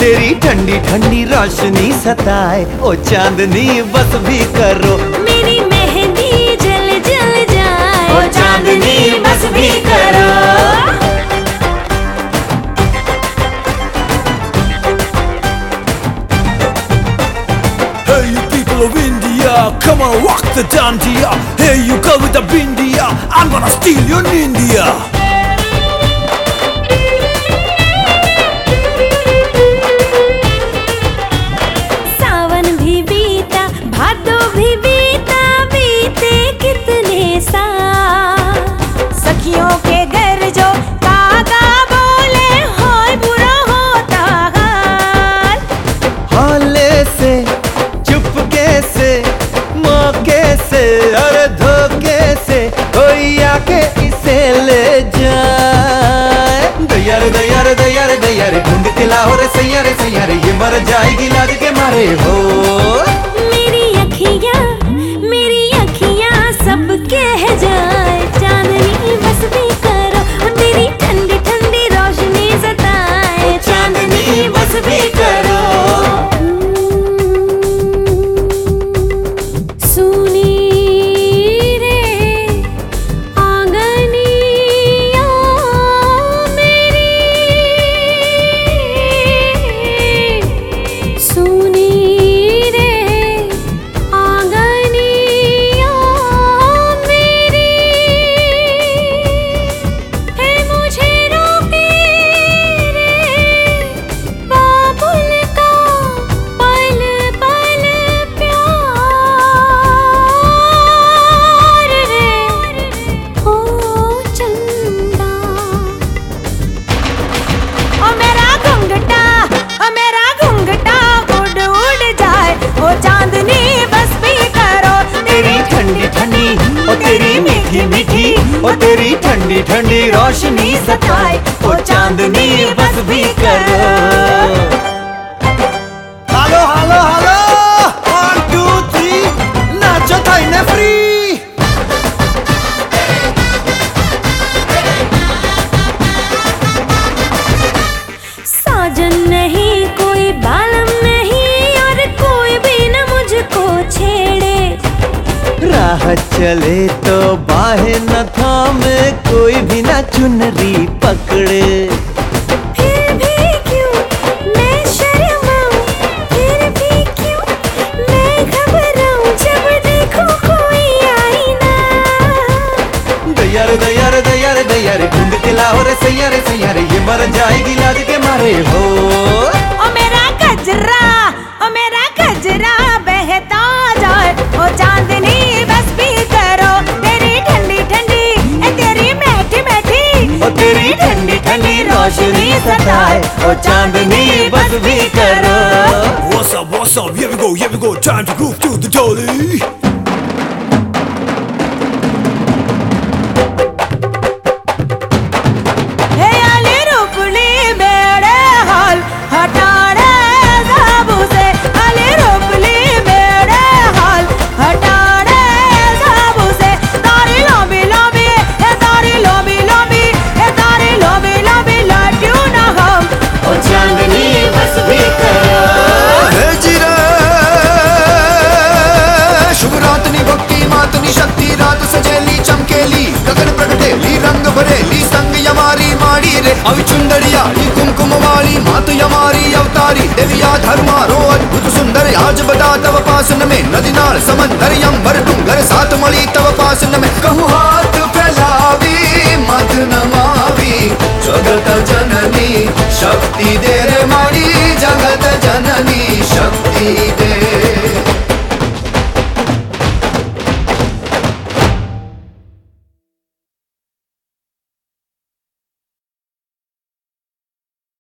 ठंडी ठंडी रोशनी सताए ओ चांदनी बस भी करो मेरी मेहंदी जल जल जाए ओ चांदनी बस भी करो Hey, people of India, come on, rock the dandiya. Hey, you girl with the bindiya, I'm gonna steal your India. से चुपके से मौके से, और धोखे से, कोई आके इसे ले जाए। दयार दयार दयार दयार, ढूंढ के लाहौर, सैयारे सैयारे, ये मर जाएगी लाद के मारे। हो मीठी मीठी ओ तेरी ठंडी ठंडी रोशनी सताए ओ चांदनी बस भी करो। हालो हालो हेलो चले तो बाहें न थामे कोई भी ना चुनरी पकड़े। फिर भी क्यों मैं शर्माऊं? फिर भी क्यों मैं घबराऊं जब देखूँ कोई आईना? दयार दयार दयार दयार ढूंढ के लाहौर सैयारे सैयारे ये मर जाएगी लाद के मारे हो। ओ चांदनी बस भी करो What's up, what's up? Here we go, here we go. Time to groove to the dolly. हमारी हमारी अवतारी, देविया धर्मा रो अद्भुत सुंदर, आज बता तव पासन में, नदी नाल समंदर यंबर डूंगर साथ मली तव पासन में। कहूँ हाथ फैलावी, मत नमावी, जगत जननी, शक्ति दे रे मारी, जगत जननी, शक्ति दे